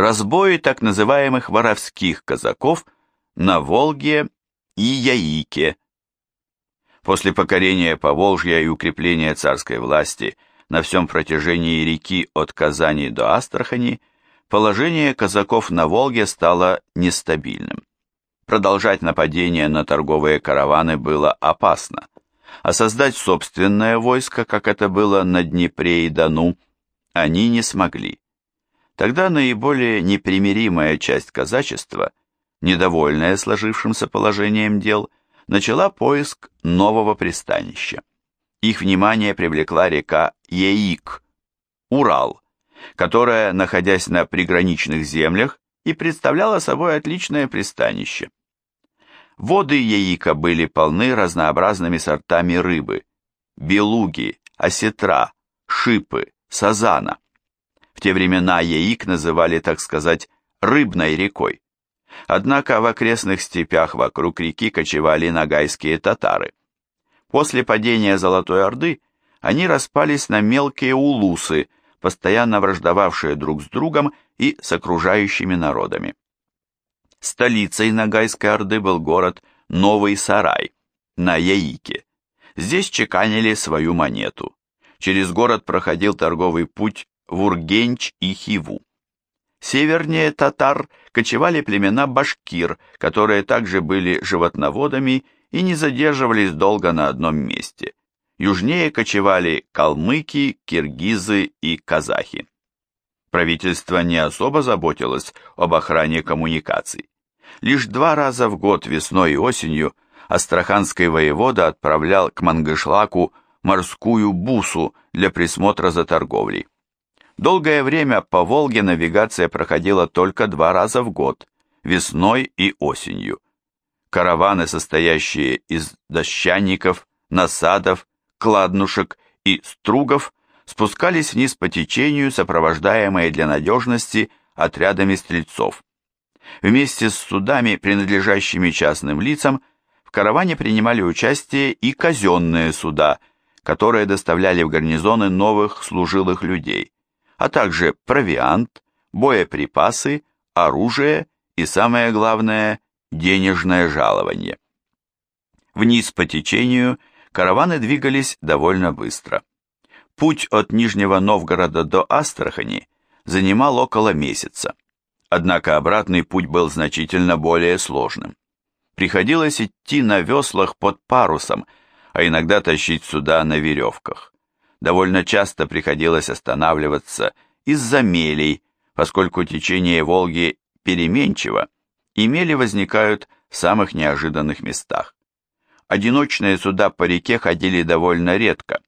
разбои так называемых воровских казаков на Волге и Яике. После покорения Поволжья и укрепления царской власти на всем протяжении реки от Казани до Астрахани, положение казаков на Волге стало нестабильным. Продолжать нападение на торговые караваны было опасно, а создать собственное войско, как это было на Днепре и Дону, они не смогли. Тогда наиболее непримиримая часть казачества, недовольная сложившимся положением дел, начала поиск нового пристанища. Их внимание привлекла река Яик, Урал, которая, находясь на приграничных землях, и представляла собой отличное пристанище. Воды Яика были полны разнообразными сортами рыбы, белуги, осетра, шипы, сазана. В те времена Яик называли, так сказать, рыбной рекой. Однако в окрестных степях вокруг реки кочевали нагайские татары. После падения Золотой Орды они распались на мелкие улусы, постоянно враждовавшие друг с другом и с окружающими народами. Столицей Нагайской Орды был город Новый Сарай на Яике. Здесь чеканили свою монету. Через город проходил торговый путь в Ургенч и Хиву. Севернее татар кочевали племена башкир, которые также были животноводами и не задерживались долго на одном месте. Южнее кочевали калмыки, киргизы и казахи. Правительство не особо заботилось об охране коммуникаций. Лишь два раза в год весной и осенью Астраханский воевода отправлял к Мангышлаку морскую бусу для присмотра за торговлей. Долгое время по Волге навигация проходила только два раза в год, весной и осенью. Караваны, состоящие из дощанников, насадов, кладнушек и стругов, спускались вниз по течению, сопровождаемые для надежности отрядами стрельцов. Вместе с судами, принадлежащими частным лицам, в караване принимали участие и казенные суда, которые доставляли в гарнизоны новых служилых людей – а также провиант, боеприпасы, оружие и, самое главное, денежное жалование. Вниз по течению караваны двигались довольно быстро. Путь от Нижнего Новгорода до Астрахани занимал около месяца. Однако обратный путь был значительно более сложным. Приходилось идти на веслах под парусом, а иногда тащить суда на веревках довольно часто приходилось останавливаться из-за мелей, поскольку течение Волги переменчиво, и мели возникают в самых неожиданных местах. Одиночные суда по реке ходили довольно редко,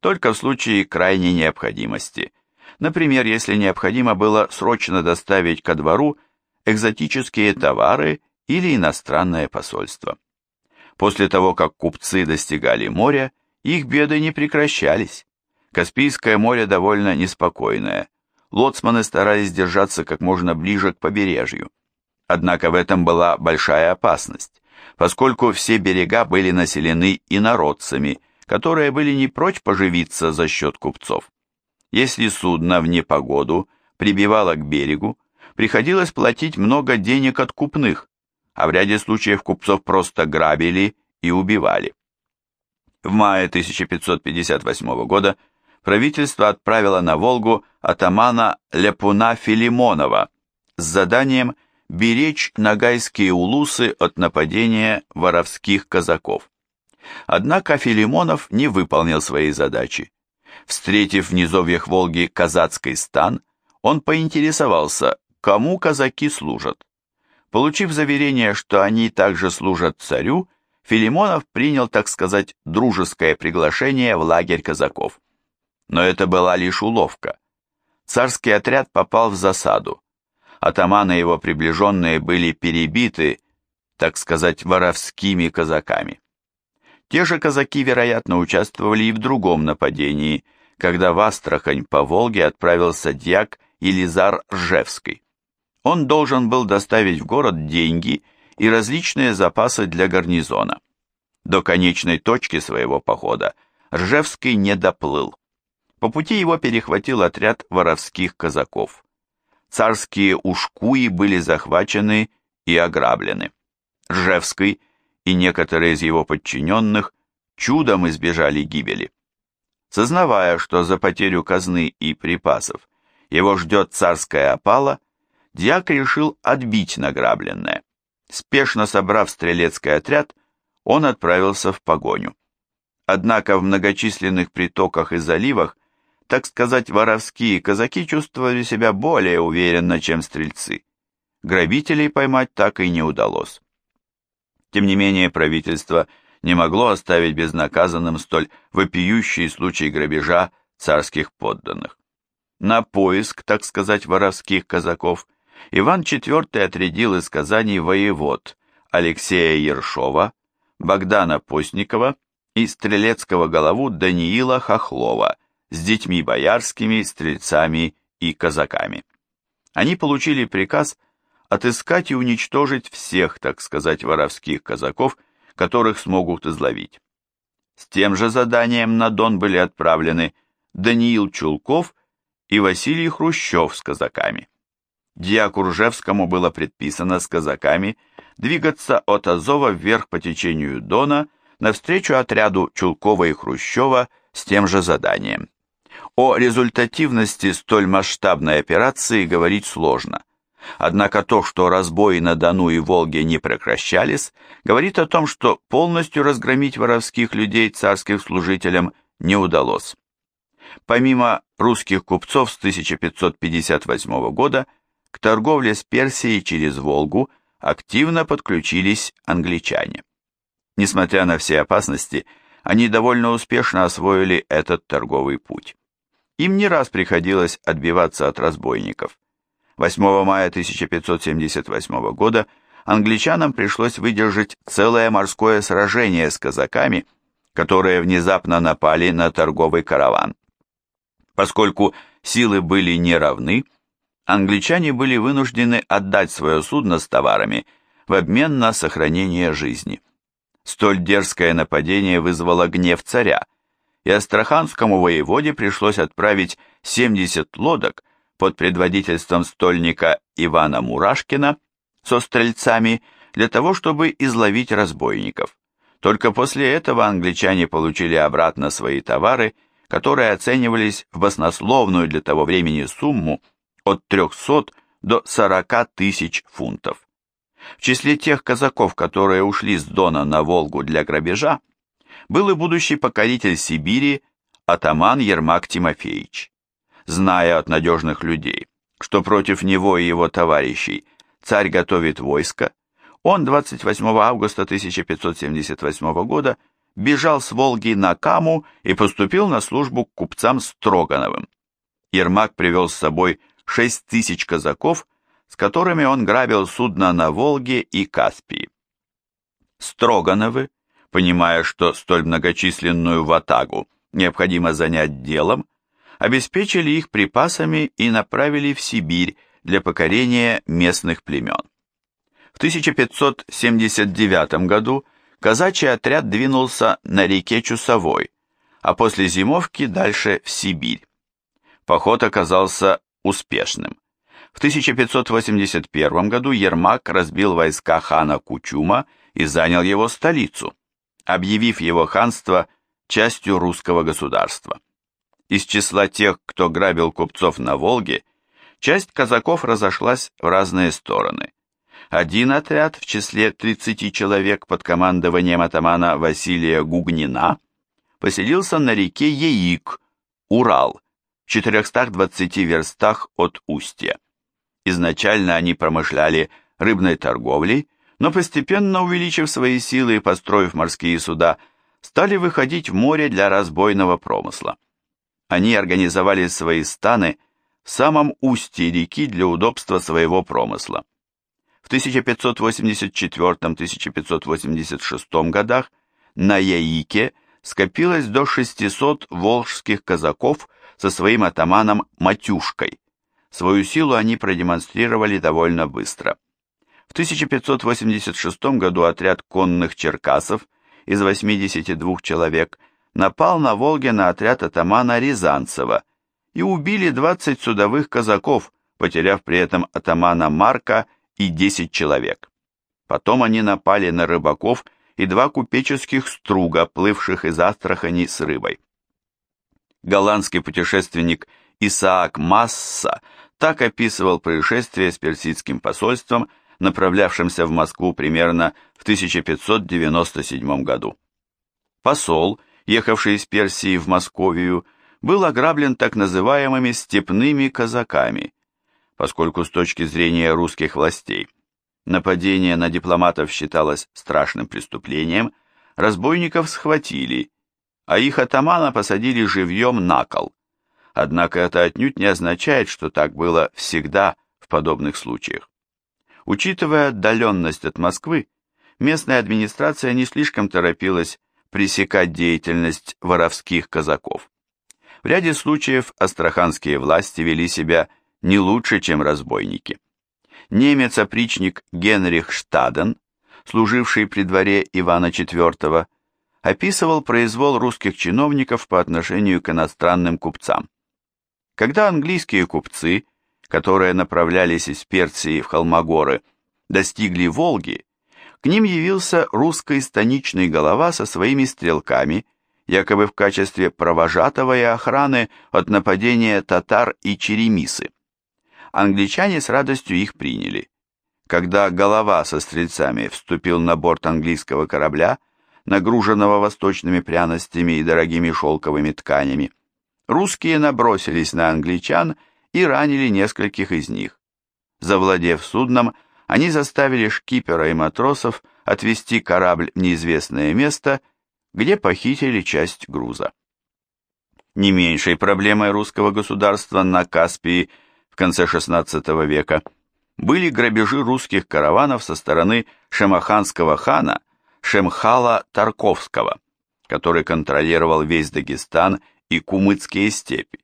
только в случае крайней необходимости. Например, если необходимо было срочно доставить ко двору экзотические товары или иностранное посольство. После того, как купцы достигали моря, их беды не прекращались. Каспийское море довольно неспокойное. Лоцманы старались держаться как можно ближе к побережью. Однако в этом была большая опасность, поскольку все берега были населены инородцами, которые были не прочь поживиться за счет купцов. Если судно в непогоду прибивало к берегу, приходилось платить много денег от купных, а в ряде случаев купцов просто грабили и убивали. В мае 1558 года правительство отправило на Волгу атамана Ляпуна Филимонова с заданием беречь нагайские улусы от нападения воровских казаков. Однако Филимонов не выполнил своей задачи. Встретив в низовьях Волги казацкий стан, он поинтересовался, кому казаки служат. Получив заверение, что они также служат царю, Филимонов принял, так сказать, дружеское приглашение в лагерь казаков. Но это была лишь уловка. Царский отряд попал в засаду. Атаманы и его приближенные были перебиты, так сказать, воровскими казаками. Те же казаки, вероятно, участвовали и в другом нападении, когда в Астрахань по Волге отправился дьяк Елизар Ржевский. Он должен был доставить в город деньги и различные запасы для гарнизона. До конечной точки своего похода Ржевский не доплыл. По пути его перехватил отряд воровских казаков. царские ушкуи были захвачены и ограблены. Ржевский и некоторые из его подчиненных чудом избежали гибели. Сознавая, что за потерю казны и припасов его ждет царская опала, дьяк решил отбить награбленное. Спешно собрав стрелецкий отряд, он отправился в погоню. Однако в многочисленных притоках и заливах, так сказать, воровские казаки чувствовали себя более уверенно, чем стрельцы. Грабителей поймать так и не удалось. Тем не менее, правительство не могло оставить безнаказанным столь вопиющий случай грабежа царских подданных. На поиск, так сказать, воровских казаков Иван IV отрядил из Казани воевод Алексея Ершова, Богдана Постникова и стрелецкого голову Даниила Хохлова с детьми боярскими, стрельцами и казаками. Они получили приказ отыскать и уничтожить всех, так сказать, воровских казаков, которых смогут изловить. С тем же заданием на Дон были отправлены Даниил Чулков и Василий Хрущев с казаками. Дьяку Ржевскому было предписано с казаками двигаться от Азова вверх по течению Дона навстречу отряду Чулкова и Хрущева с тем же заданием. О результативности столь масштабной операции говорить сложно. Однако то, что разбои на Дону и Волге не прекращались, говорит о том, что полностью разгромить воровских людей царским служителям не удалось. Помимо русских купцов с 1558 года, к торговле с Персией через Волгу активно подключились англичане. Несмотря на все опасности, они довольно успешно освоили этот торговый путь. Им не раз приходилось отбиваться от разбойников. 8 мая 1578 года англичанам пришлось выдержать целое морское сражение с казаками, которые внезапно напали на торговый караван. Поскольку силы были неравны, англичане были вынуждены отдать свое судно с товарами в обмен на сохранение жизни. Столь дерзкое нападение вызвало гнев царя, и астраханскому воеводе пришлось отправить 70 лодок под предводительством стольника Ивана Мурашкина со стрельцами для того, чтобы изловить разбойников. Только после этого англичане получили обратно свои товары, которые оценивались в баснословную для того времени сумму от 300 до 40 тысяч фунтов. В числе тех казаков, которые ушли с Дона на Волгу для грабежа, был и будущий покоритель Сибири атаман Ермак Тимофеевич. Зная от надежных людей, что против него и его товарищей царь готовит войско, он 28 августа 1578 года бежал с Волги на Каму и поступил на службу к купцам Строгановым. Ермак привел с собой 6 тысяч казаков, с которыми он грабил судна на Волге и Каспии. Строгановы, понимая, что столь многочисленную ватагу необходимо занять делом, обеспечили их припасами и направили в Сибирь для покорения местных племен. В 1579 году казачий отряд двинулся на реке Чусовой, а после зимовки дальше в Сибирь. Поход оказался успешным. В 1581 году Ермак разбил войска хана Кучума и занял его столицу, объявив его ханство частью русского государства. Из числа тех, кто грабил купцов на Волге, часть казаков разошлась в разные стороны. Один отряд в числе 30 человек под командованием атамана Василия Гугнина поселился на реке Яик, Урал, в 420 верстах от Устья. Изначально они промышляли рыбной торговлей, но постепенно увеличив свои силы и построив морские суда, стали выходить в море для разбойного промысла они организовали свои станы в самом устье реки для удобства своего промысла. В 1584-1586 годах на Яике скопилось до 600 волжских казаков со своим атаманом Матюшкой. Свою силу они продемонстрировали довольно быстро. В 1586 году отряд конных черкасов из 82 человек – напал на Волге на отряд атамана Рязанцева и убили 20 судовых казаков, потеряв при этом атамана Марка и 10 человек. Потом они напали на рыбаков и два купеческих струга, плывших из Астрахани с рыбой. Голландский путешественник Исаак Масса так описывал происшествие с персидским посольством, направлявшимся в Москву примерно в 1597 году. Посол, ехавший из Персии в Московию, был ограблен так называемыми степными казаками, поскольку с точки зрения русских властей нападение на дипломатов считалось страшным преступлением, разбойников схватили, а их атамана посадили живьем на кол. Однако это отнюдь не означает, что так было всегда в подобных случаях. Учитывая отдаленность от Москвы, местная администрация не слишком торопилась пресекать деятельность воровских казаков. В ряде случаев астраханские власти вели себя не лучше, чем разбойники. Немец-опричник Генрих Штаден, служивший при дворе Ивана IV, описывал произвол русских чиновников по отношению к иностранным купцам. Когда английские купцы, которые направлялись из Персии в Холмогоры, достигли Волги, к ним явился русский станичный голова со своими стрелками якобы в качестве провожатого и охраны от нападения татар и черемисы. Англичане с радостью их приняли. Когда голова со стрельцами вступил на борт английского корабля, нагруженного восточными пряностями и дорогими шелковыми тканями, русские набросились на англичан и ранили нескольких из них. Завладев судном, они заставили шкипера и матросов отвезти корабль в неизвестное место – где похитили часть груза. Не меньшей проблемой русского государства на Каспии в конце XVI века были грабежи русских караванов со стороны шемаханского хана Шемхала Тарковского, который контролировал весь Дагестан и Кумыцкие степи.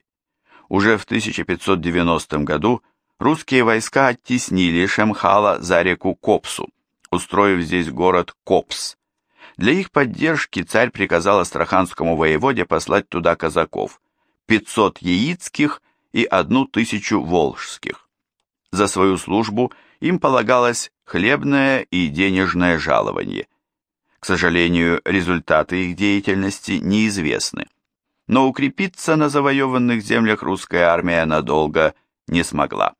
Уже в 1590 году русские войска оттеснили Шемхала за реку Копсу, устроив здесь город Копс, для их поддержки царь приказал астраханскому воеводе послать туда казаков, 500 яицких и одну тысячу волжских. За свою службу им полагалось хлебное и денежное жалование. К сожалению, результаты их деятельности неизвестны. Но укрепиться на завоеванных землях русская армия надолго не смогла.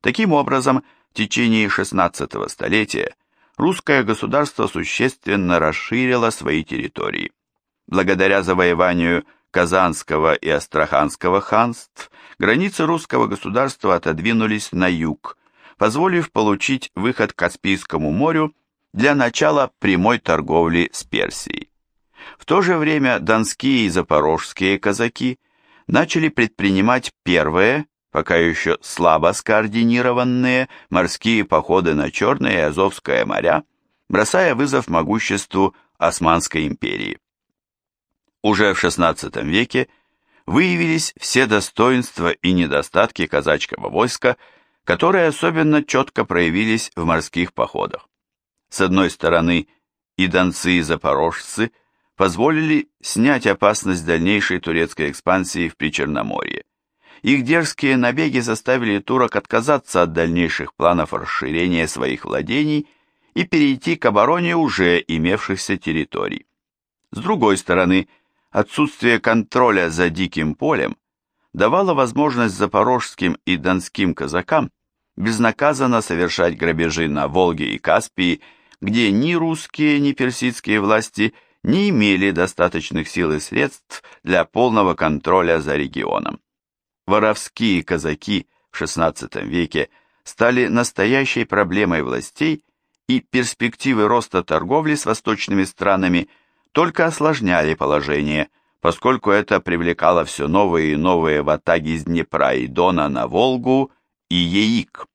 Таким образом, в течение XVI столетия русское государство существенно расширило свои территории. Благодаря завоеванию Казанского и Астраханского ханств, границы русского государства отодвинулись на юг, позволив получить выход к Каспийскому морю для начала прямой торговли с Персией. В то же время донские и запорожские казаки начали предпринимать первые, пока еще слабо скоординированные морские походы на Черное и Азовское моря, бросая вызов могуществу Османской империи. Уже в XVI веке выявились все достоинства и недостатки казачьего войска, которые особенно четко проявились в морских походах. С одной стороны, и донцы, и запорожцы позволили снять опасность дальнейшей турецкой экспансии в Причерноморье. Их дерзкие набеги заставили турок отказаться от дальнейших планов расширения своих владений и перейти к обороне уже имевшихся территорий. С другой стороны, отсутствие контроля за диким полем давало возможность запорожским и донским казакам безнаказанно совершать грабежи на Волге и Каспии, где ни русские, ни персидские власти не имели достаточных сил и средств для полного контроля за регионом воровские казаки в XVI веке стали настоящей проблемой властей, и перспективы роста торговли с восточными странами только осложняли положение, поскольку это привлекало все новые и новые ватаги из Днепра и Дона на Волгу и Яик.